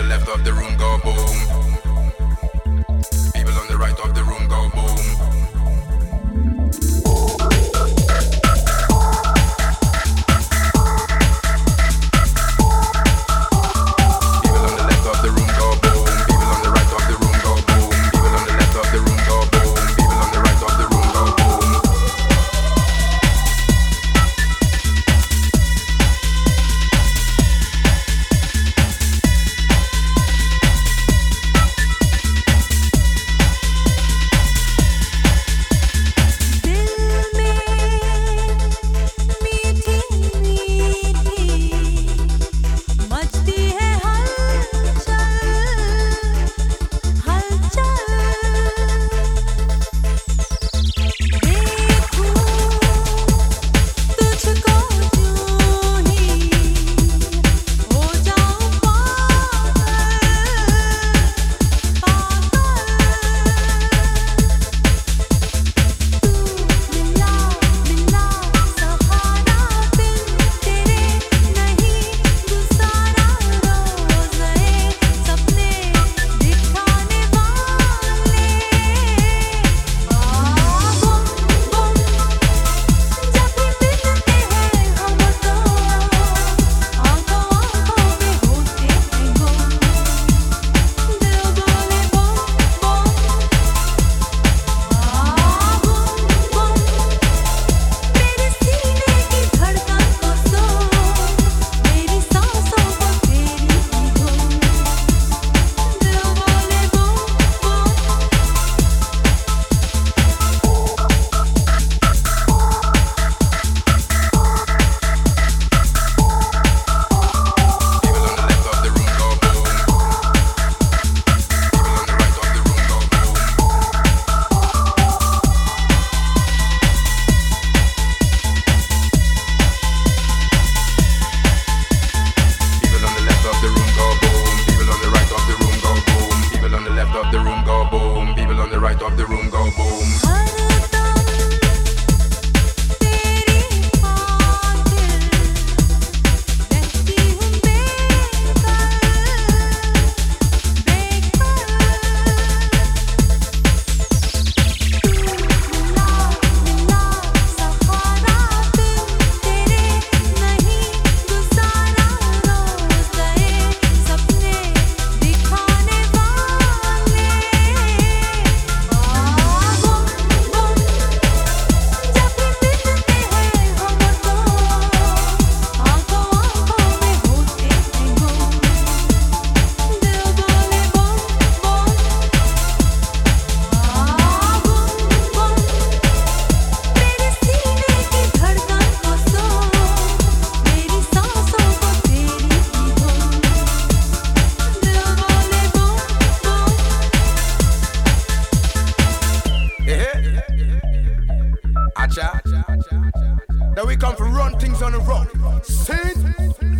the left of the room go boom. People on the right of the room go boom. come for run things on the road. See?